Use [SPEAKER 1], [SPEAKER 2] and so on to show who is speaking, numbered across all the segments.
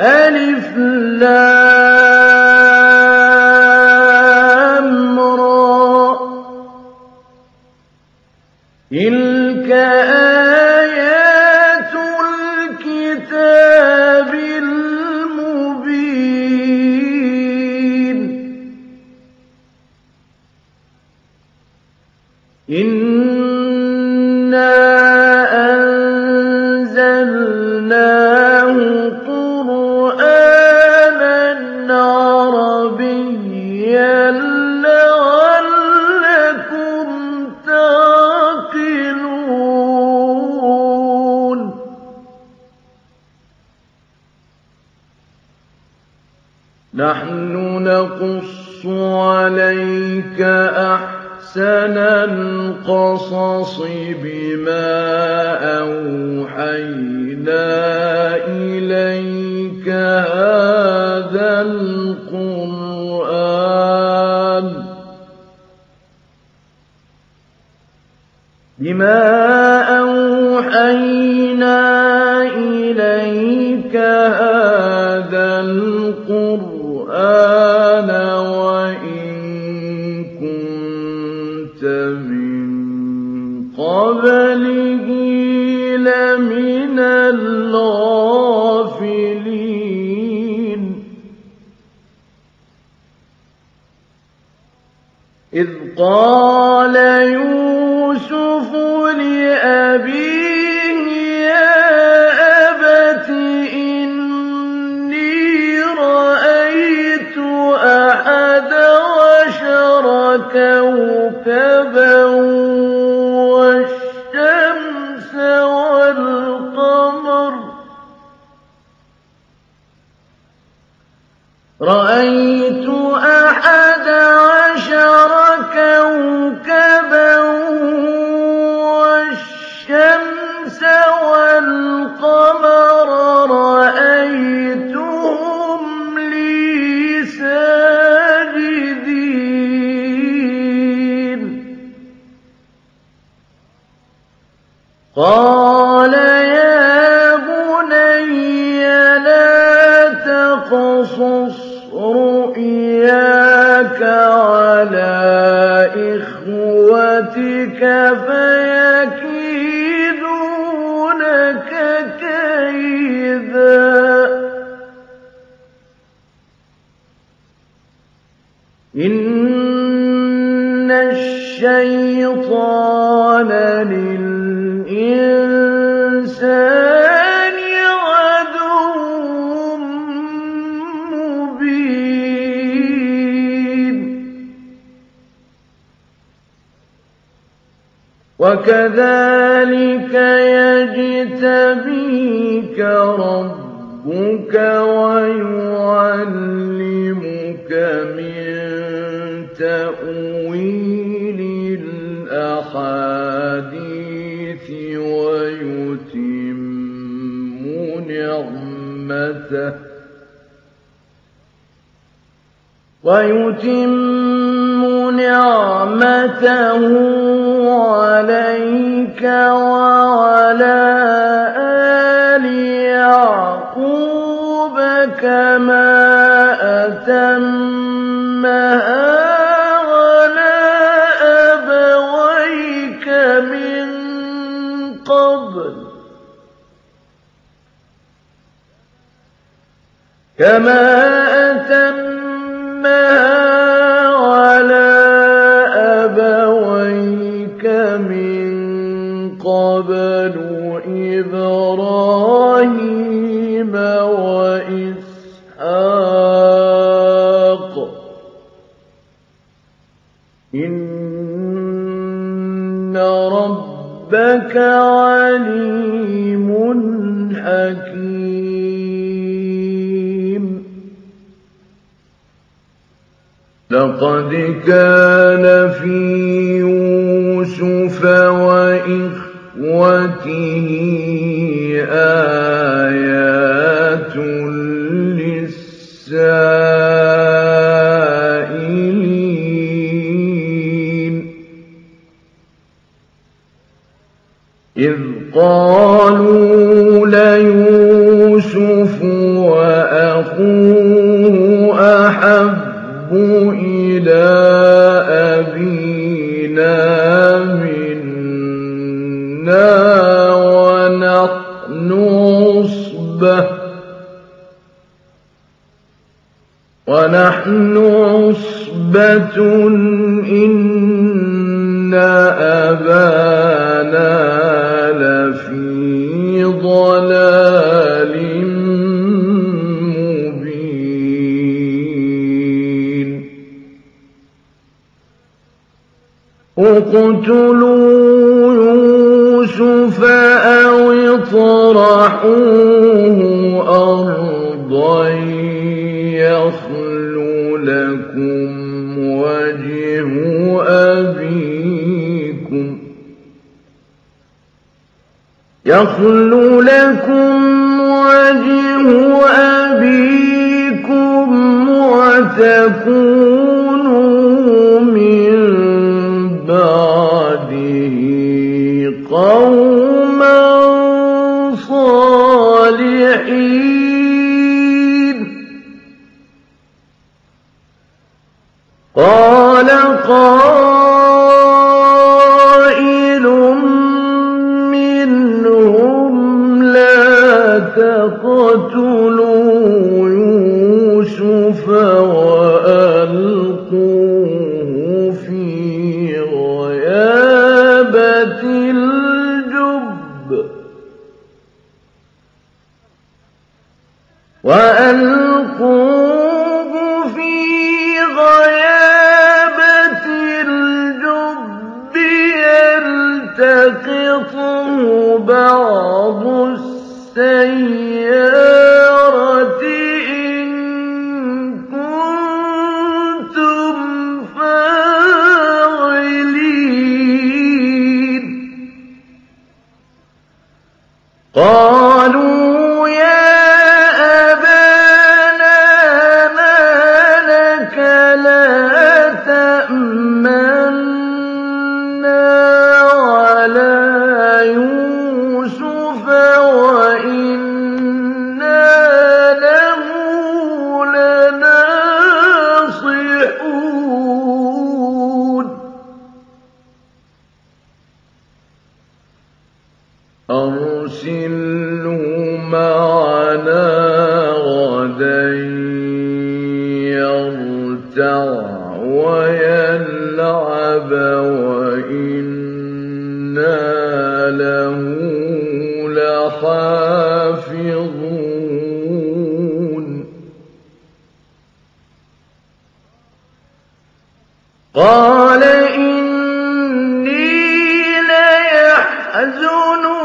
[SPEAKER 1] ألف لام. إن الشيطان للإنسان عدو مبين وكذلك يجتبيك ربك ويعلمك الأحاديث ويتم نعمته ويتم نعمته عليك وعلى آل يعقوب كما أتمها كما أتمها على أبويك من قبل إبراهيم وإسحاق إن ربك عليم لقد كان في يوسف وإخوته آيات للسائلين. إذ قالوا ليوسف وأخوه أحب ونحن عصبة إن أبانا اقتلوا يوسف أو اطرحوه أرضا يخل لكم وجه أبيكم يخل لكم وجه أبيكم وتكون قال إني ليحزنني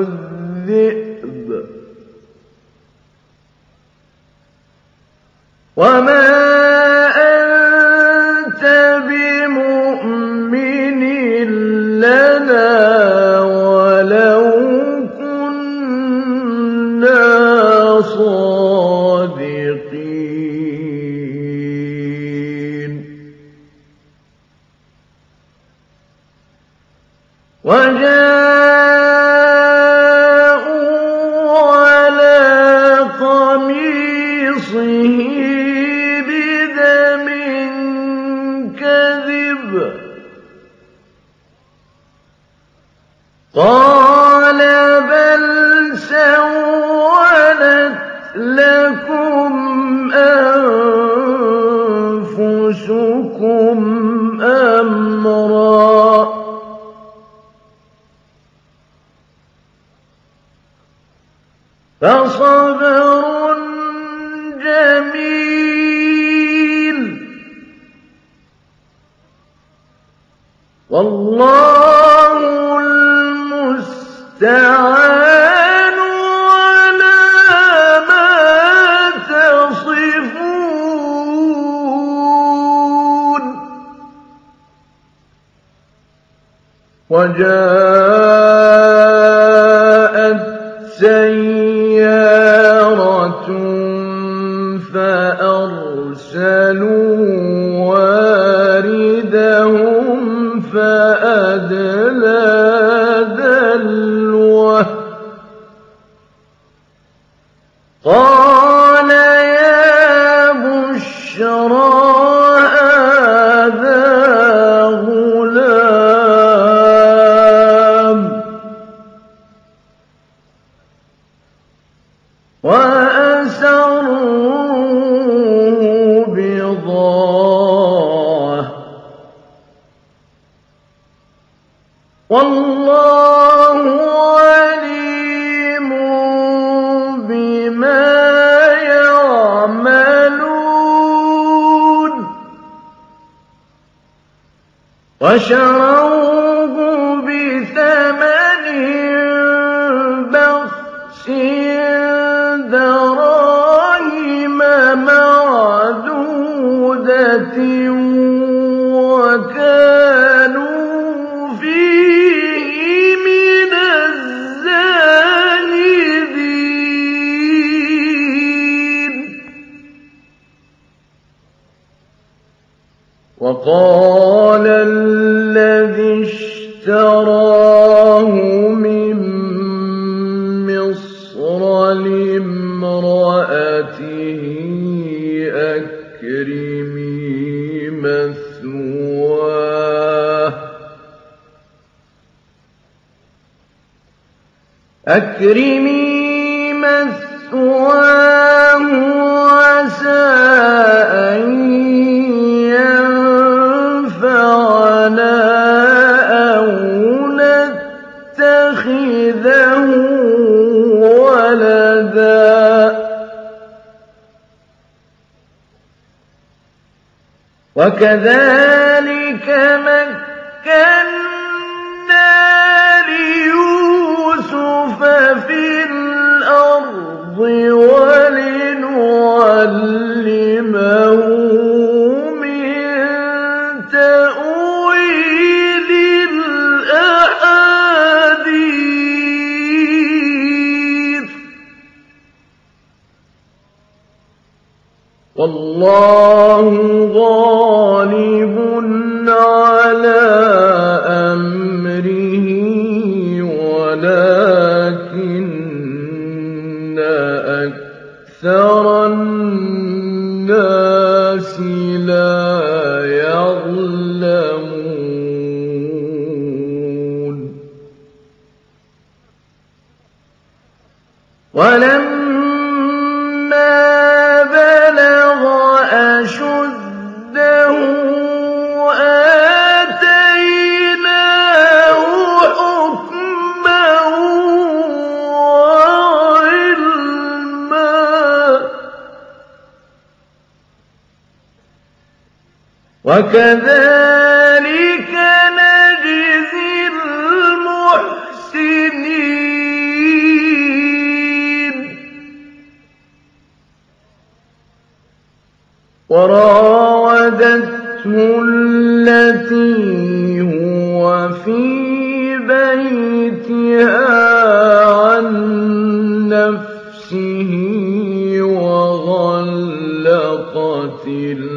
[SPEAKER 1] الذئب. وما مُجْرِمِي مَثْوَاهُ عَسَىٰ أَن يَنفَعَنَا أَوْ نَتَّخِذَهُ وَلَدًا ۚ. وَكَذَٰلِكَ قَتِيلٌ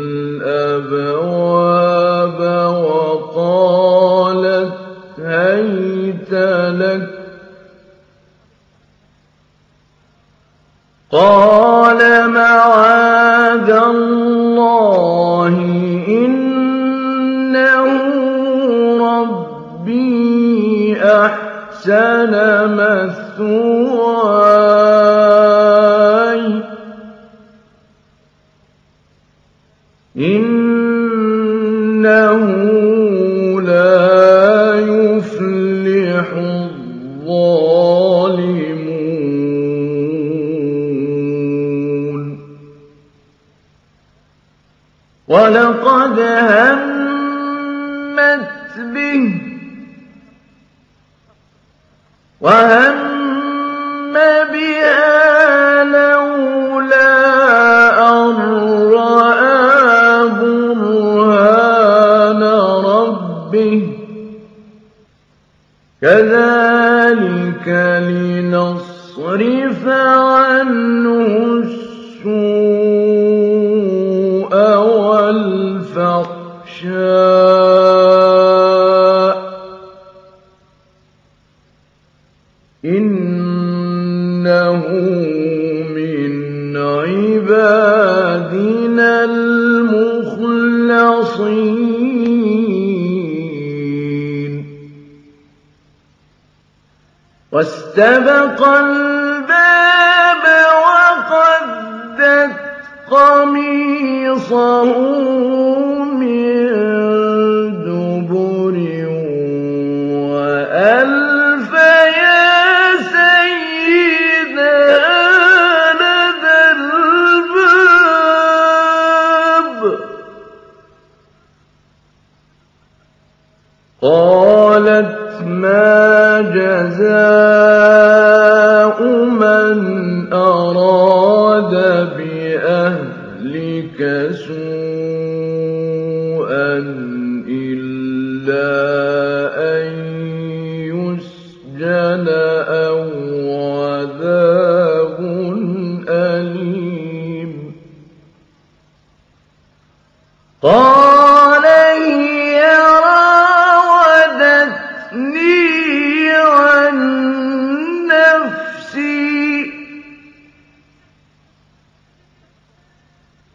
[SPEAKER 1] وَالْمَوْتِ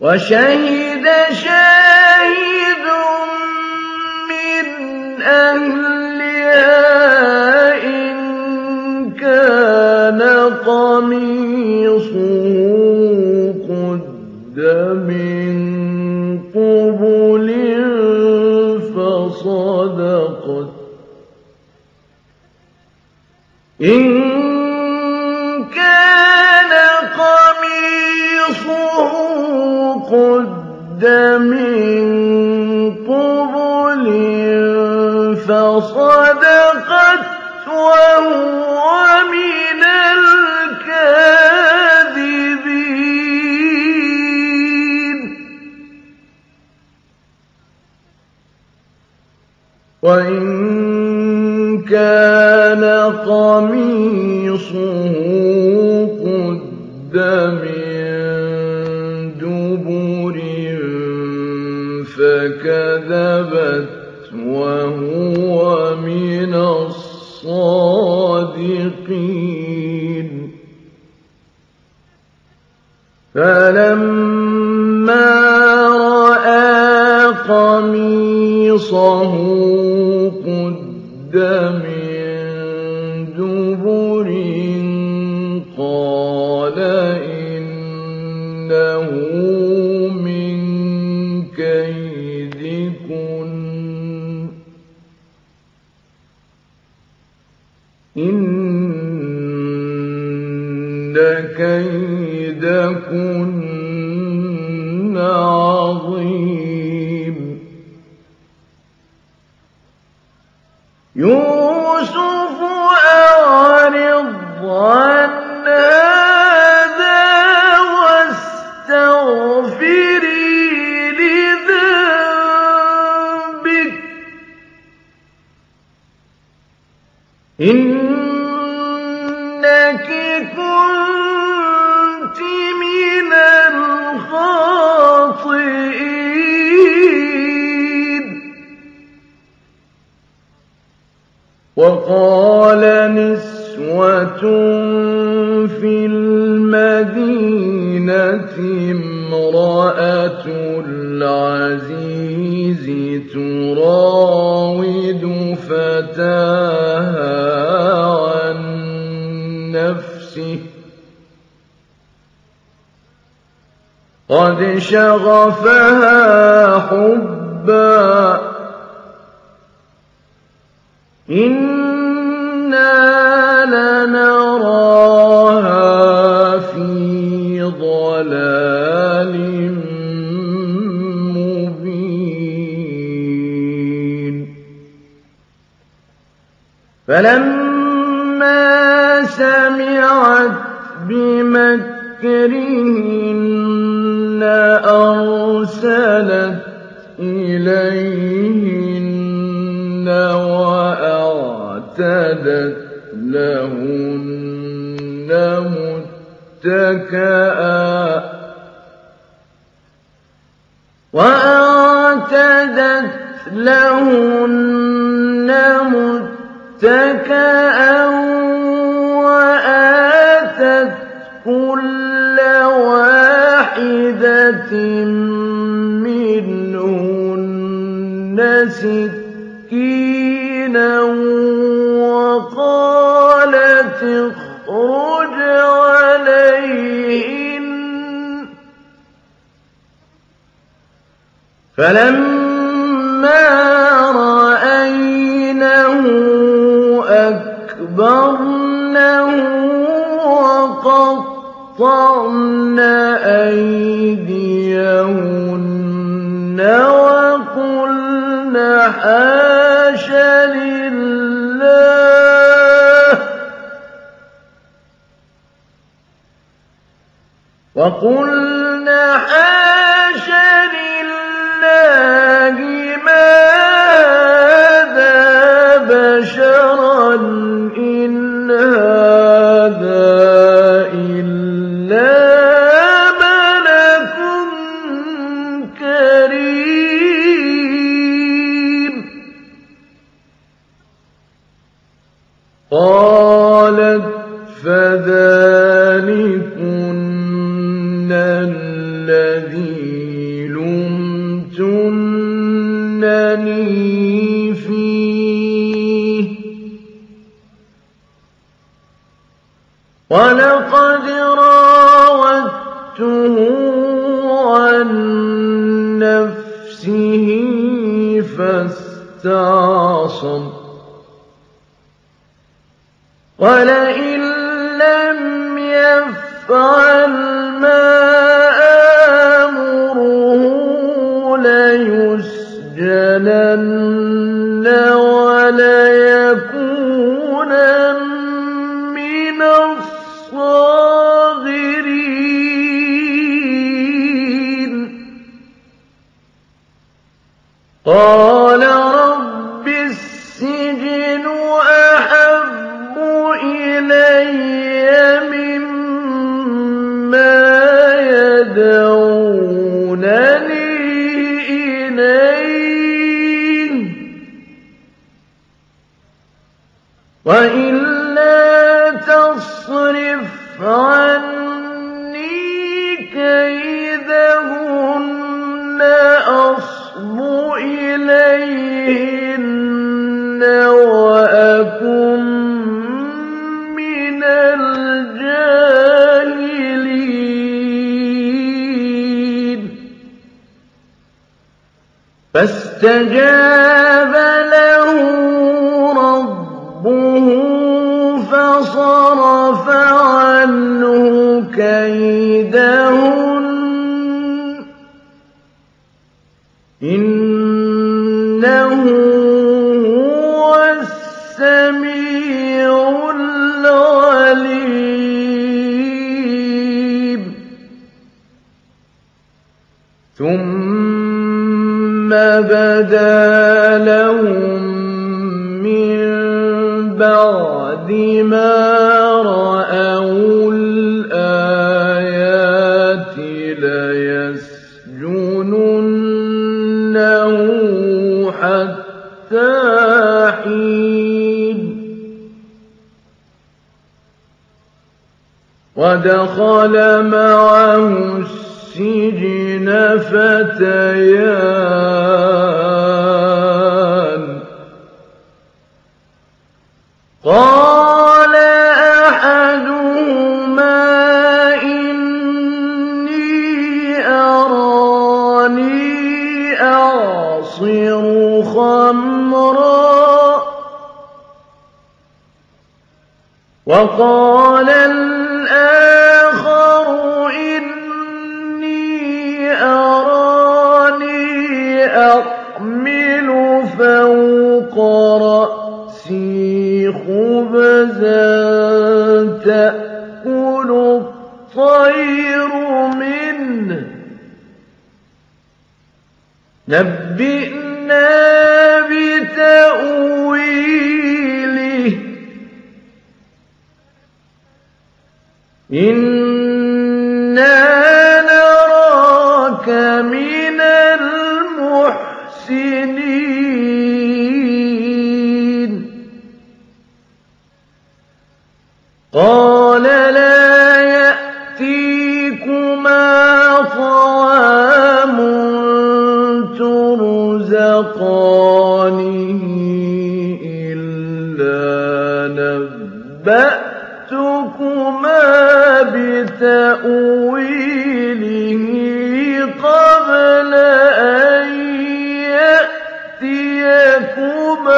[SPEAKER 1] وشهد شاهد من أهلها إن كان قميصا من قبل فصدقت وهو من الكاذبين. وإن كان قميصه قد من كذبت وهو من الصادقين. فلما رأى قميصه قدم امْرَأَتُ الْعَزِيزِ تُرَاوِدُ فَتَاهَا عَن نَّفْسِهِ ۖ قَدْ شَغَفَهَا حُبًّا ۖ إِنَّا لَنَرَاهَا ضَلَالٍ مُّبِينٍ. فَلَمَّا سَمِعَتْ بِمَكْرِهِنَّ أَرْسَلَتْ إِلَيْهِنَّ وَأَعْتَدَتْ لَهُنَّ مُتَّكَأً وَآتَتْ كُلَّ وَاحِدَةٍ مِّنْهُنَّ سِكِّينًا فَلَمَّا رَأَيْنَهُ أَكْبَرْنَهُ وَقَطَّعْنَ أَيْدِيَهُنَّ وَقُلْنَ حَاشَ لِلَّهِ فَاسْتَعْصَمَ ۖ وَلَئِن لَّمْ يَفْعَلْ مَا آمُرُهُ لَيُسْجَنَنَّ وَلَيَكُونًا مِّنَ الصَّاغِرِينَ. وَإِلَّا تَصْرِفْ عَنِّي كَيْدَهُنَّ أَصْبُ إِلَيْهِنَّ وَأَكُن مِّنَ الْجَاهِلِينَ. فَاسْتَجَابَ كيدهن. إنه هو السميع العليم. ثم بدا لهم ودخل معه السجن فتيان قال أحدهما إني أراني أعصر خمرا وقال نبئنا بتأويله. إنا نراك من المحسنين. قال بتأويله قبل أن يأتيكما.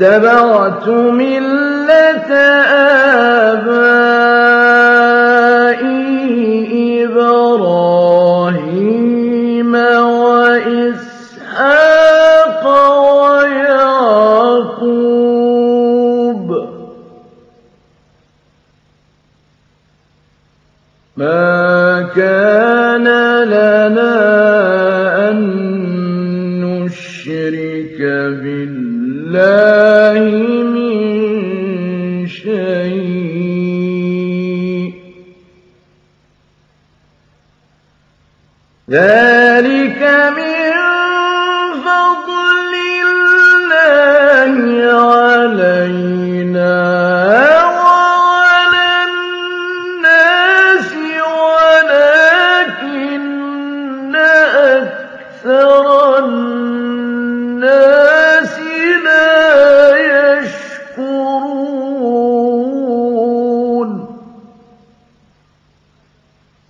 [SPEAKER 1] واتبعت ملة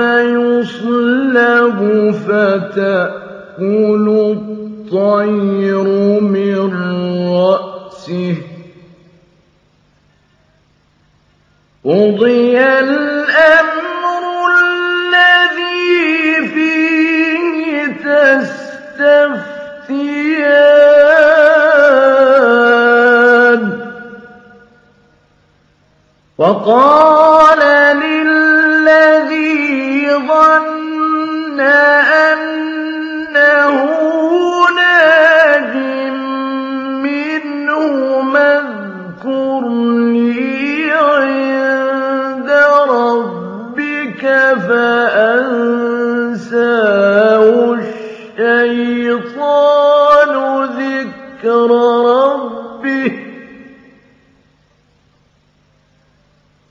[SPEAKER 1] فَيُصْلَبُ فَتَأْكُلُ الطَّيْرُ مِن رَّأْسِهِ ۚ. قُضِيَ الْأَمْرُ الَّذِي فِيهِ تَسْتَفْتِيَانِ. وَقَالَ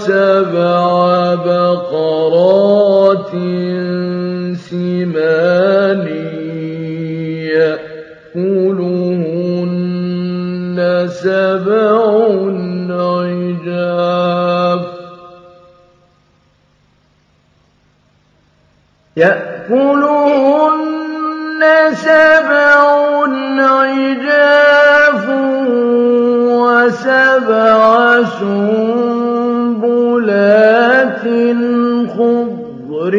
[SPEAKER 1] أَرَىٰ سَبْعَ بَقَرَاتٍ سِمَانٍ يَأْكُلُهُنَّ سَبْعٌ عِجَافٌ. وَسَبْعَ سُنبُلَاتٍ خُضْرٍ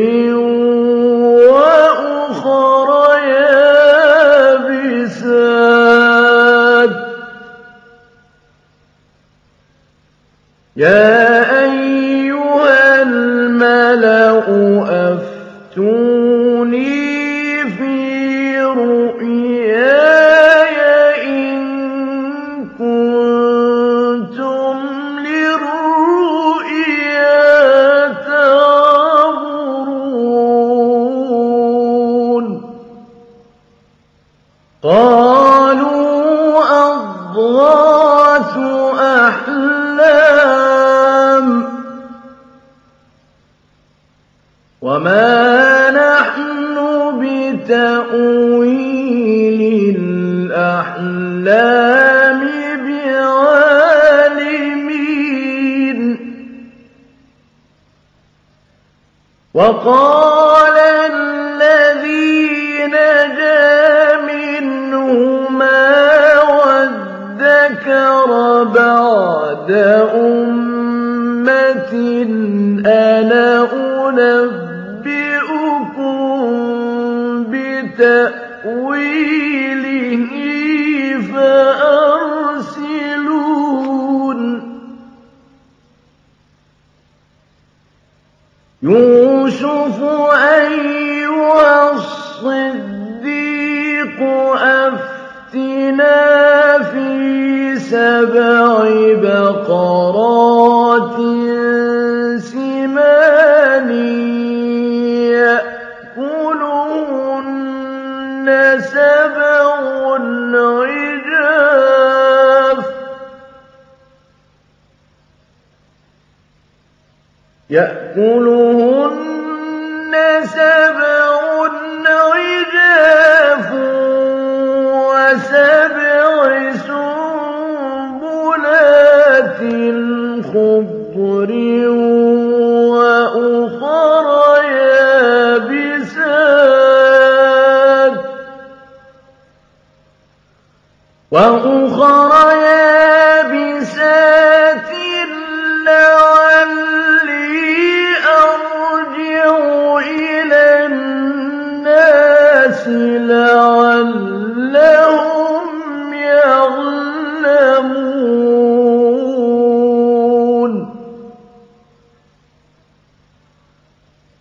[SPEAKER 1] وَأُخَرَ يَابِسَاتٍ ۖ. يَا وَمَا نَحْنُ بِتَأْوِيلِ الْأَحْلَامِ بِعَالِمِينَ وَقَالَ يأكلهن سبع عجاف وسبع سنبلات خضر وأخر يابسات وأخر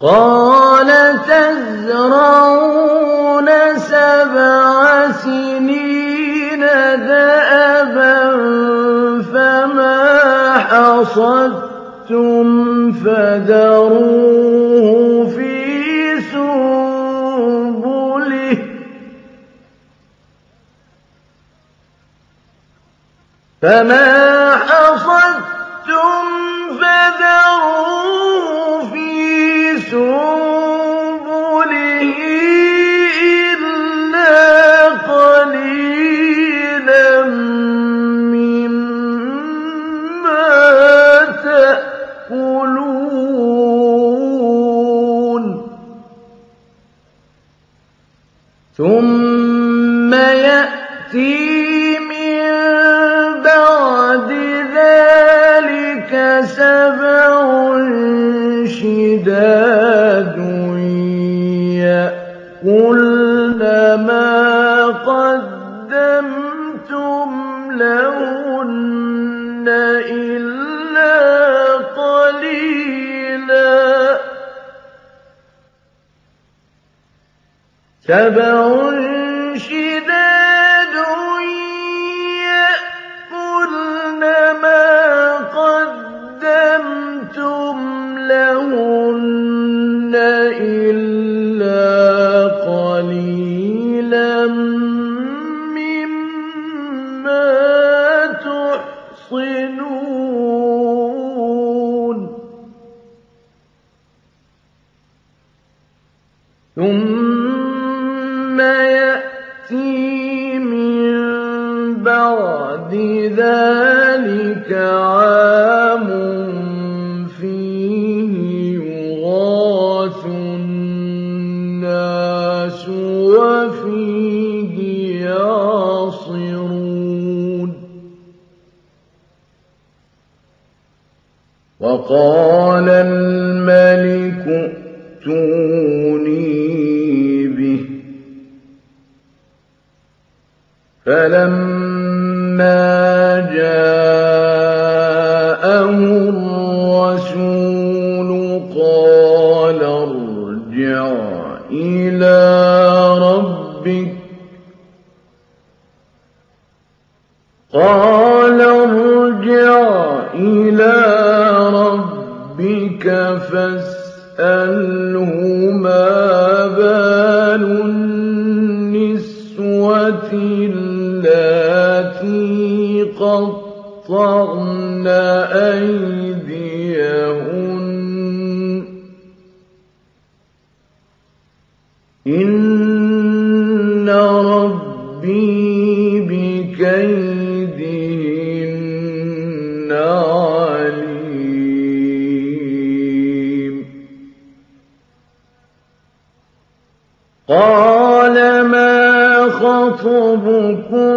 [SPEAKER 1] قال تزرعون سبع سنين دأبا فما حصدتم فذروه في سنبله. فما 读。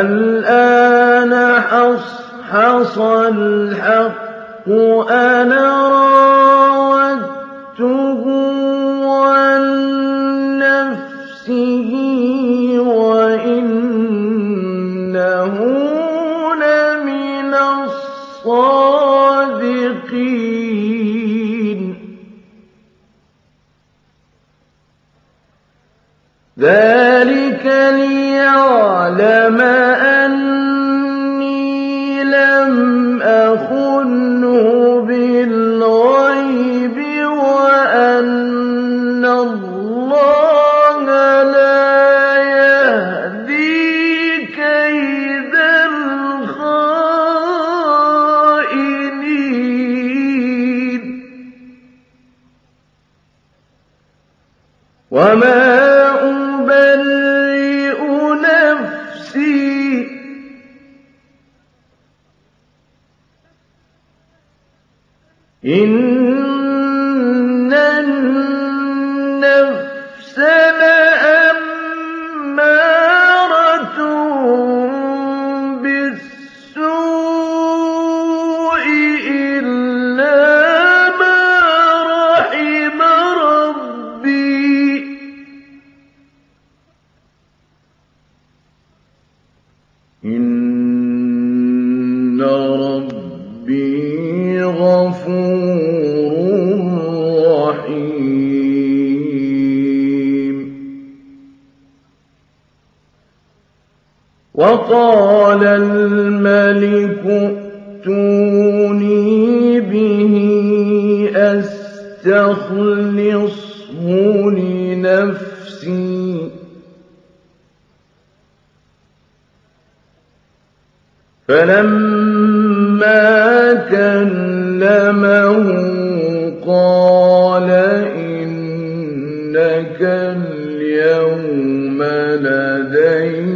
[SPEAKER 1] أن الْمَلِكُ ائْتُونِي بِهِ أَسْتَخْلِصْهُ لِنَفْسِي ۖ. فَلَمَّا كَلَّمَهُ قَالَ إِنَّكَ الْيَوْمَ لَدَيْنَا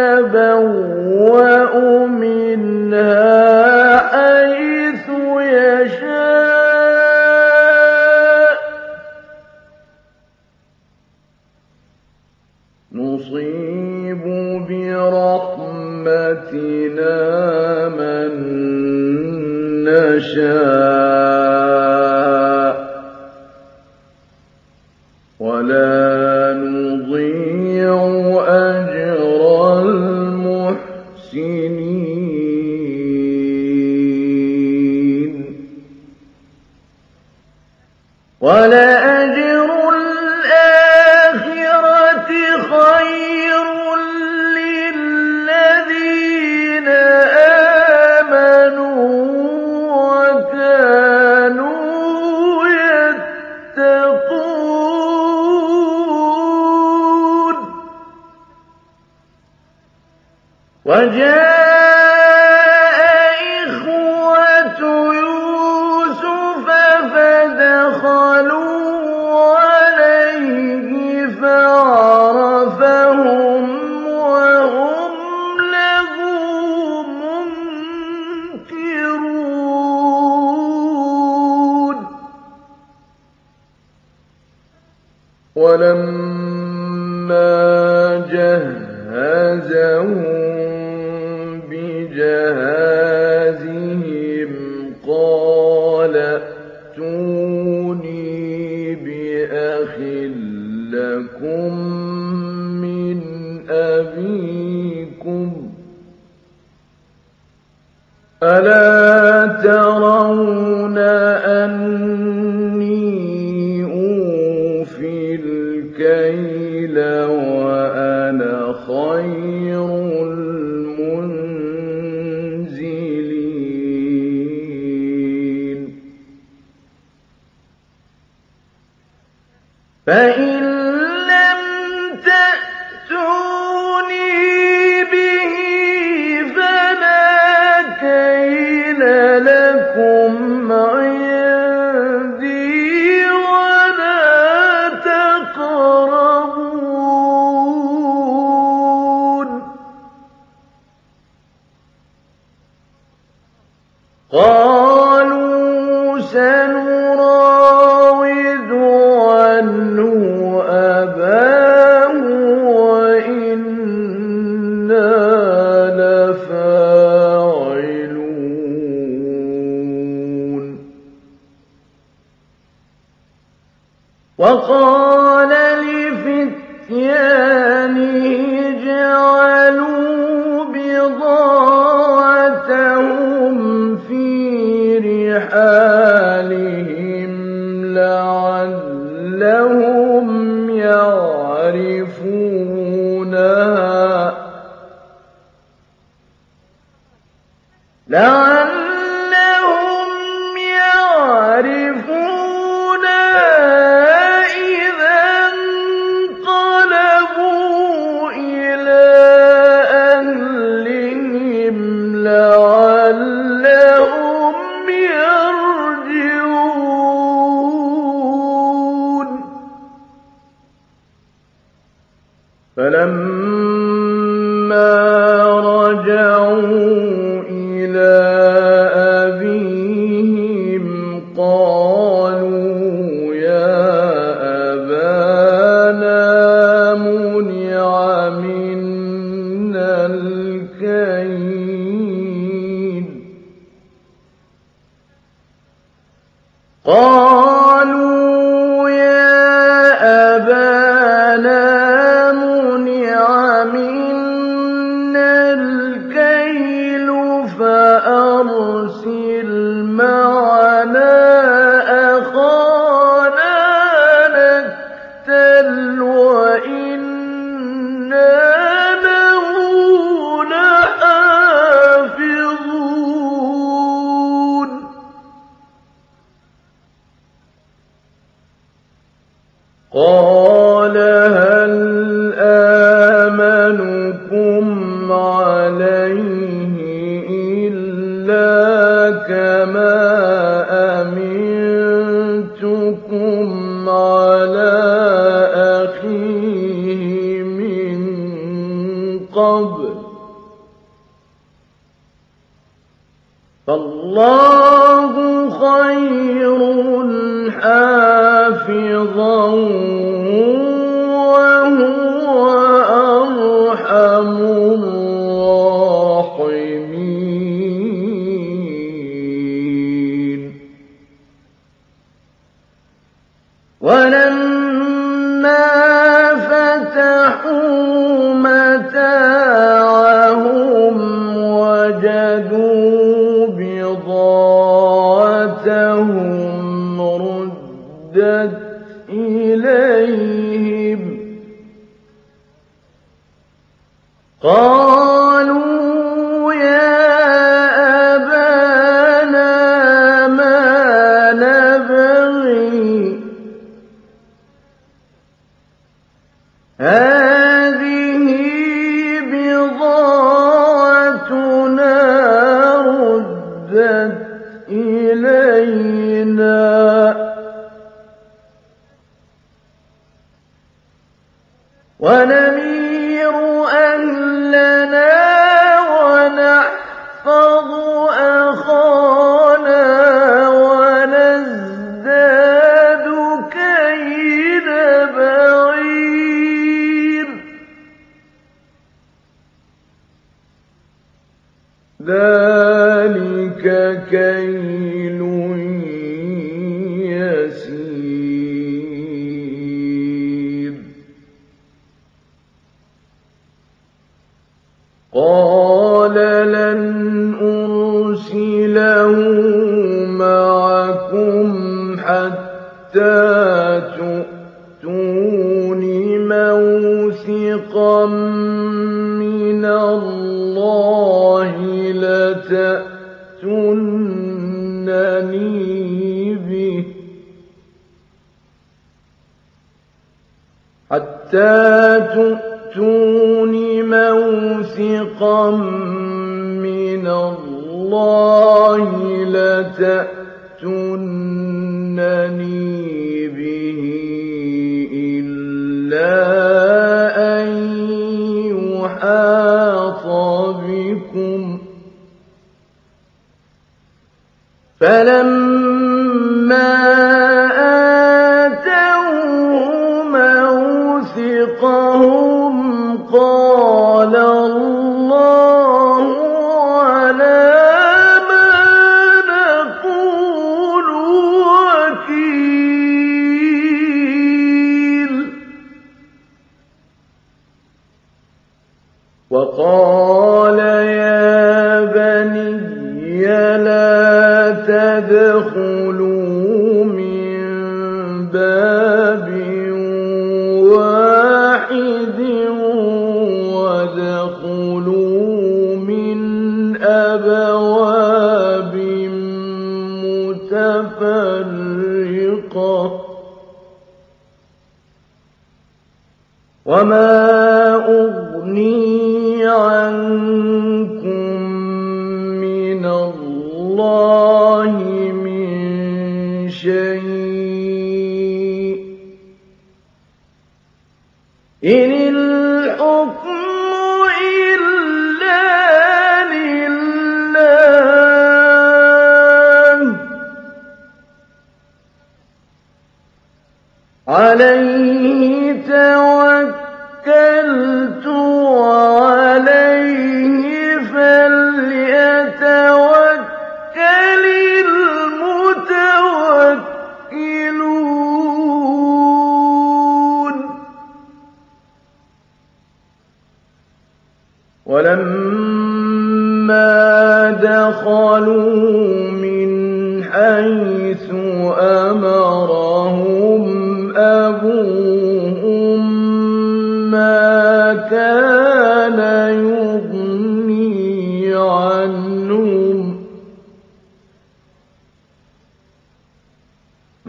[SPEAKER 1] تبوأ منها فلما جهزهم حتى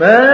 [SPEAKER 1] مَا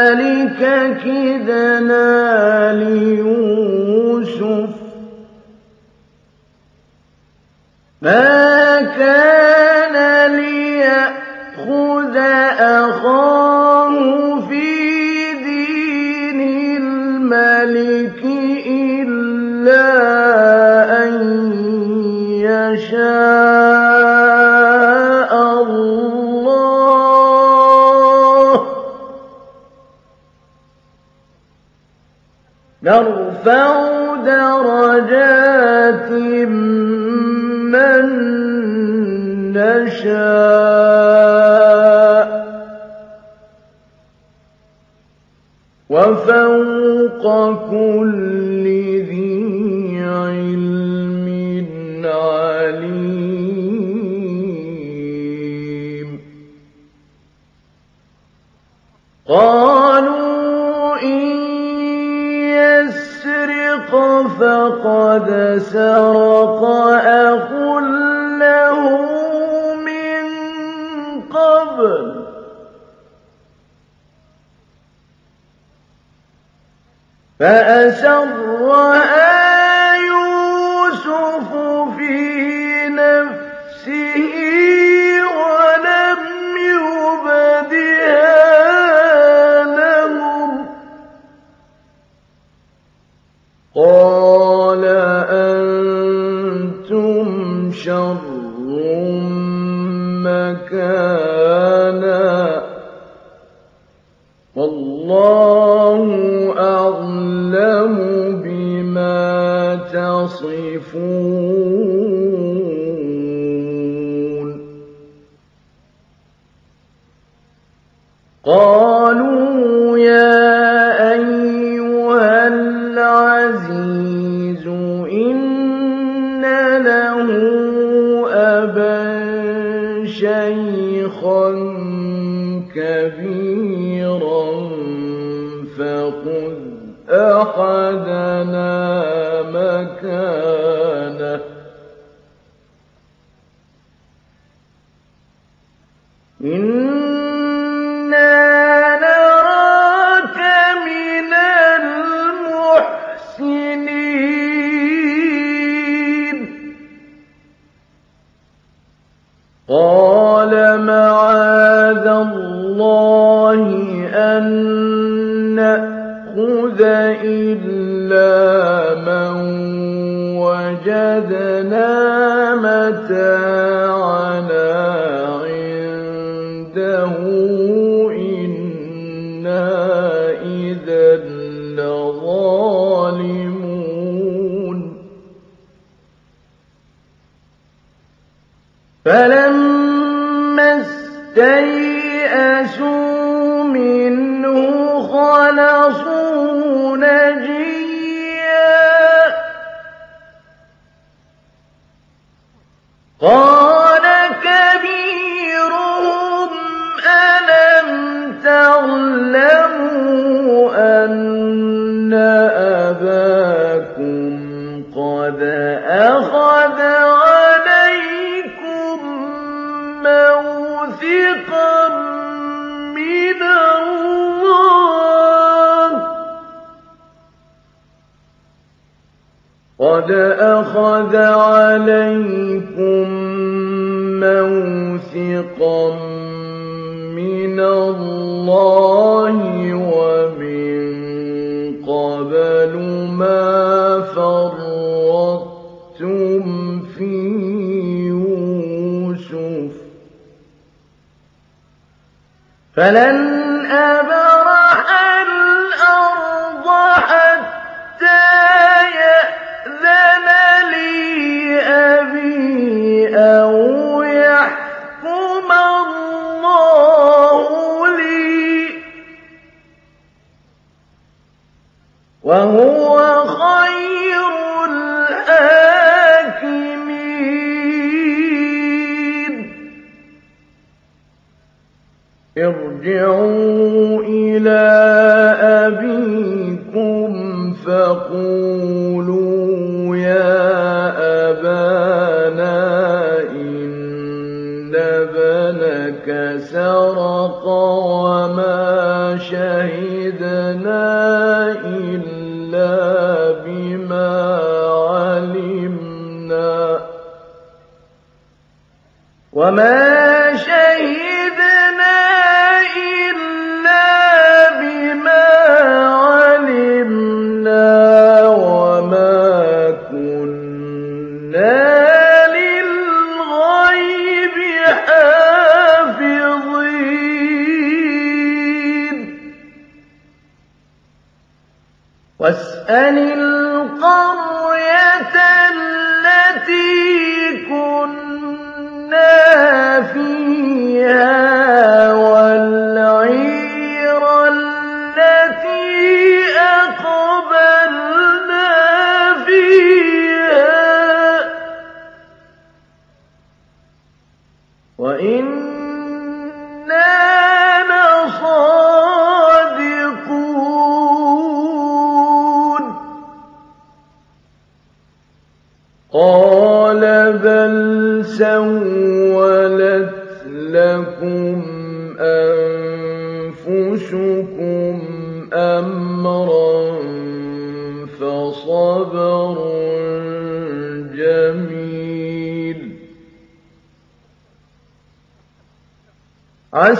[SPEAKER 1] كذلك كدنا ليوسف. ما كان ليأخذ أخاه في دين الملك إلا أن يشاء. نرفع درجات من نشاء وفوق كل فقد سرق أخ له من قبل. فأسرها بما تصفون قالوا يا أيها العزيز إن له أبا شيخا كبيرا فخذ أحدنا مكانه إنا نراك من المحسنين. قال معاذ الله وجدنا متاعنا عنده إنا إذا لظالمون فلما استيقظ قد أخذ عليكم موثقا من الله ومن قبل ما فرطتم في يوسف فلن وما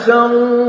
[SPEAKER 1] أَثَرُوا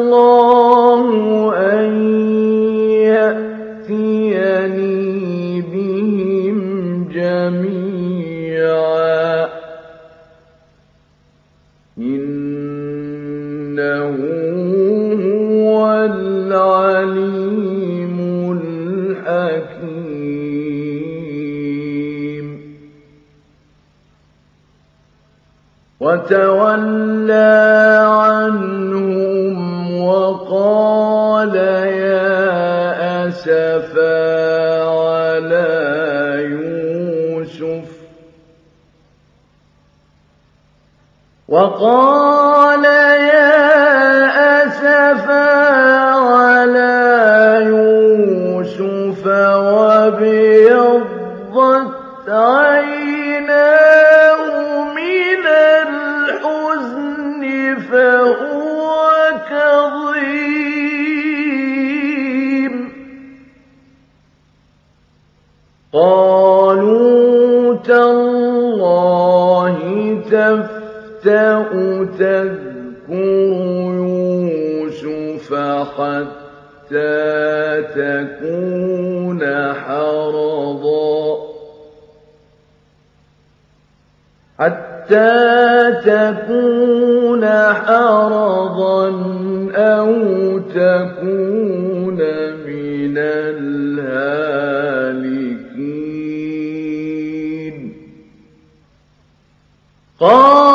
[SPEAKER 1] قال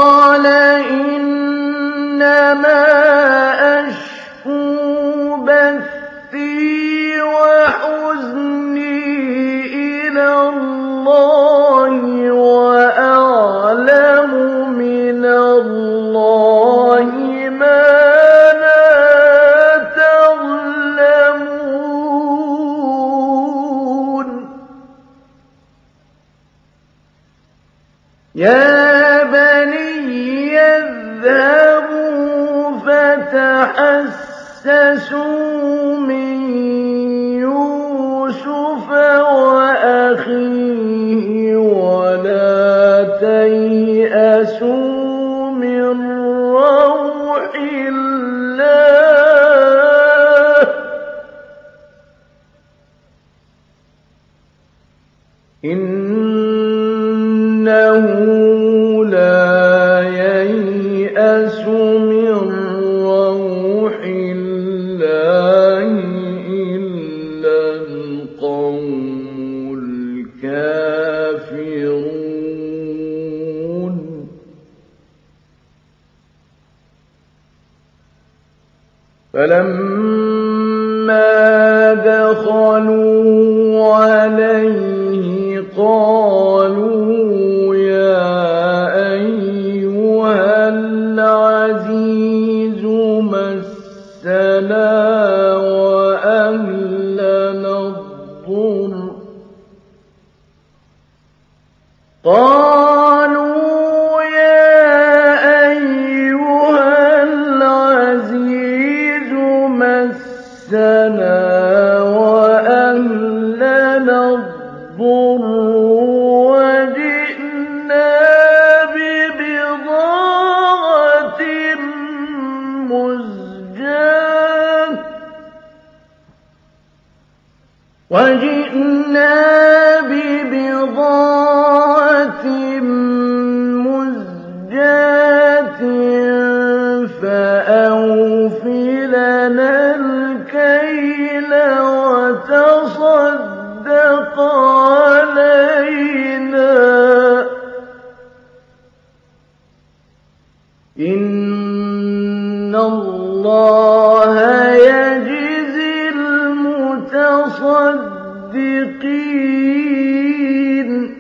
[SPEAKER 1] المتصدقين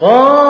[SPEAKER 1] قال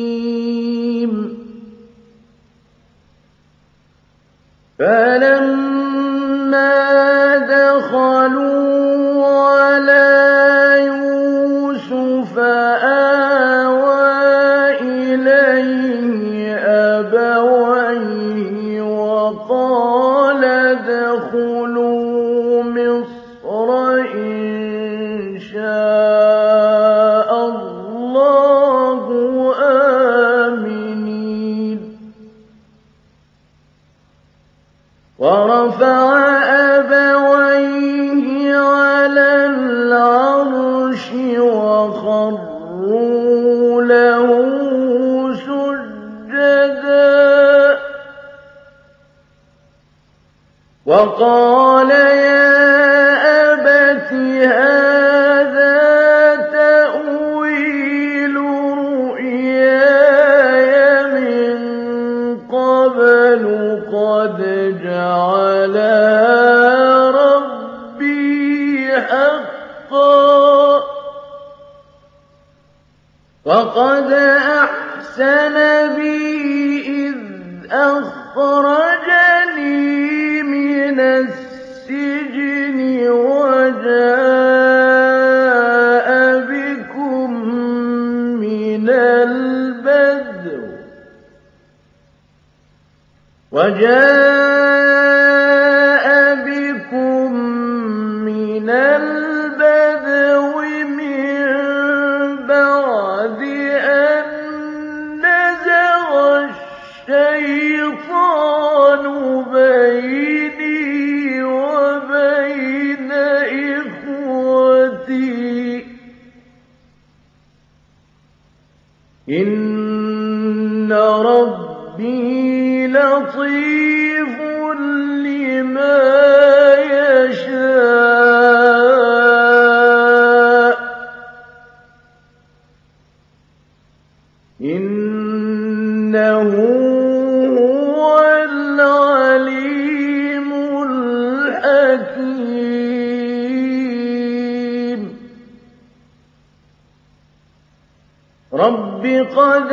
[SPEAKER 1] حميم فلما دخلوا وقال يا أبت هذا تأويل رؤياي من قبل قد جعل ربي حقا وقد أحسن 人。قَدْ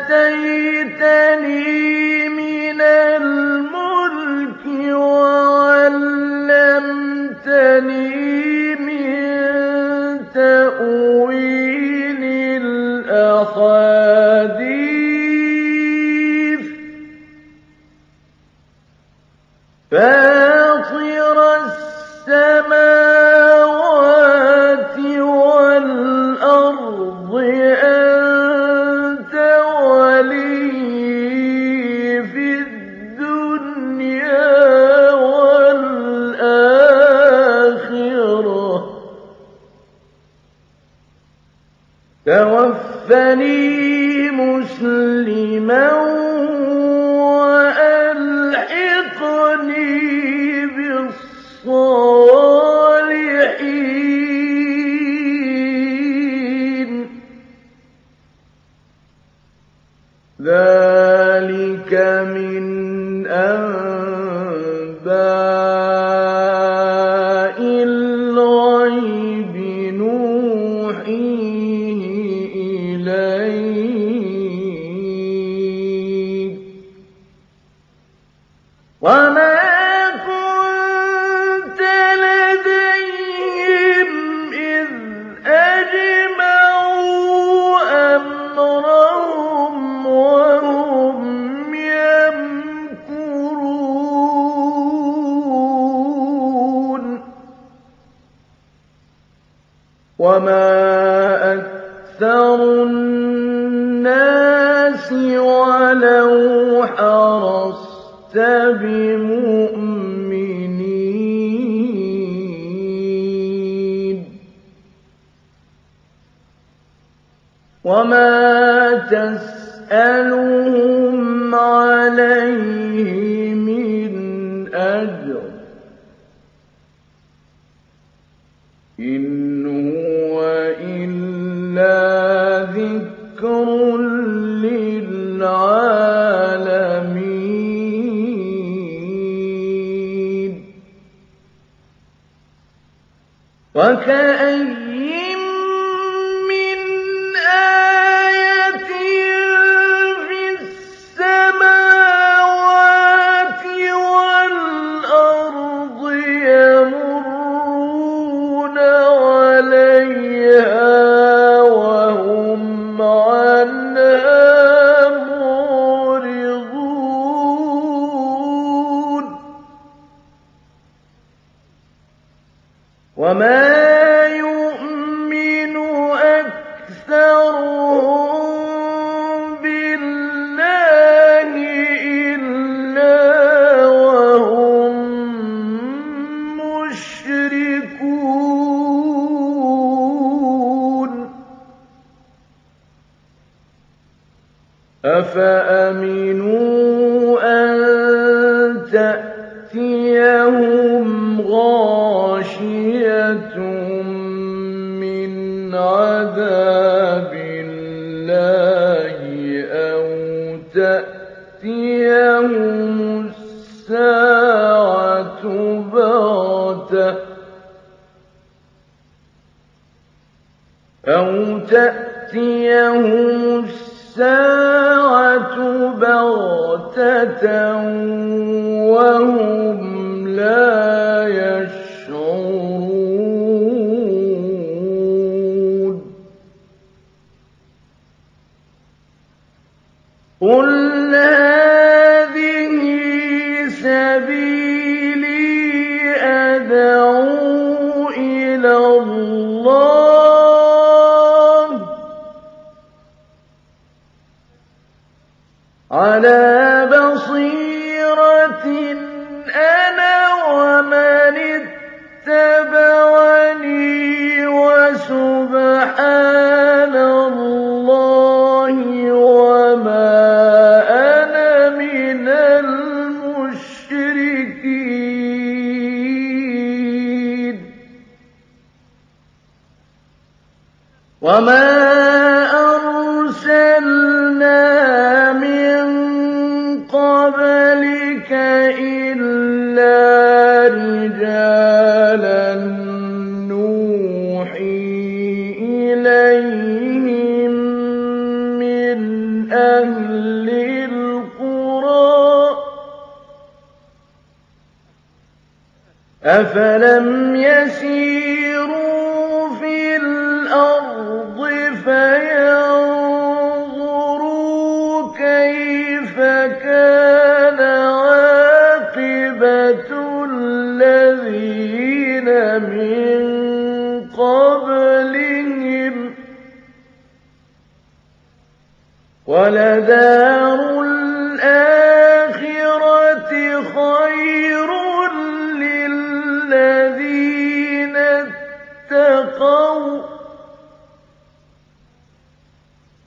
[SPEAKER 1] آتَيْتَنِي مِنَ الْمُلْكِ وَعَلَّمْتَنِي مِن تَأْوِيلِ الْأَحَادِيثِ ۚ. وَمَا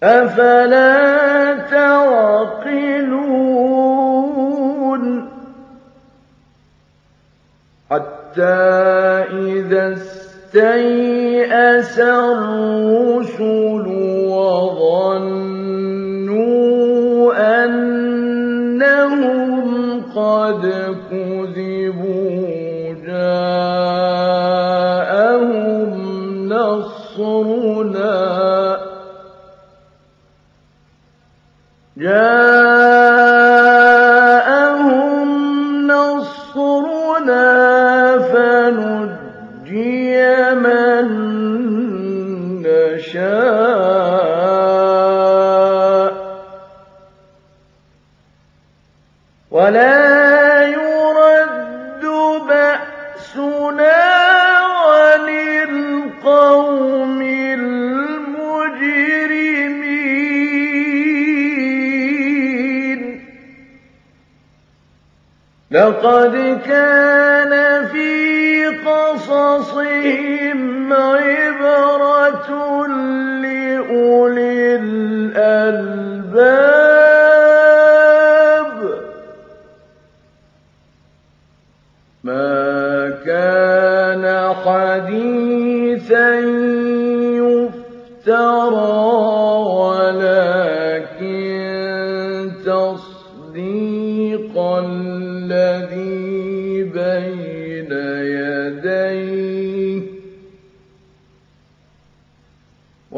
[SPEAKER 1] أفلا تعقلون حتى إذا استيأس الرسل لقد كان في قصصهم عبرة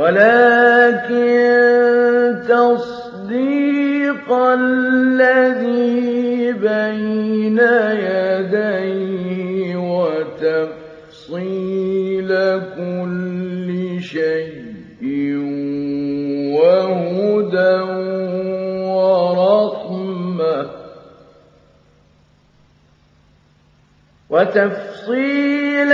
[SPEAKER 1] ولكن تصديق الذي بين يديه وتفصيل كل شيء وهدى ورحمة وتفصيل